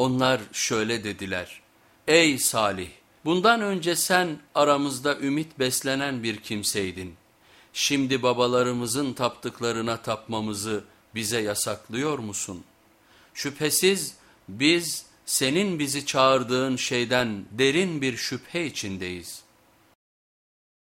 Onlar şöyle dediler, ey Salih bundan önce sen aramızda ümit beslenen bir kimseydin. Şimdi babalarımızın taptıklarına tapmamızı bize yasaklıyor musun? Şüphesiz biz senin bizi çağırdığın şeyden derin bir şüphe içindeyiz.''